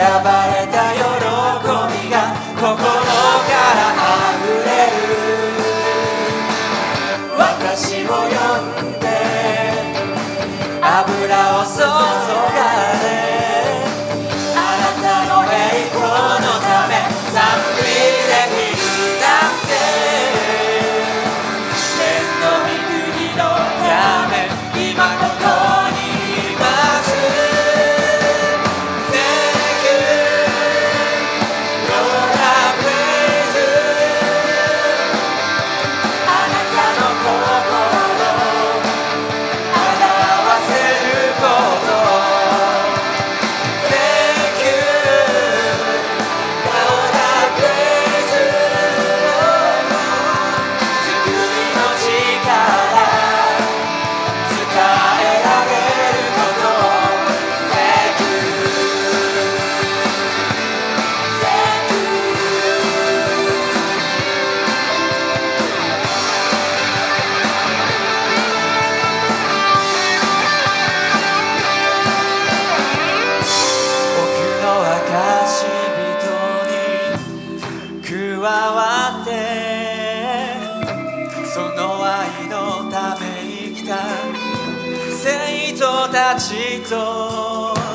have I たちと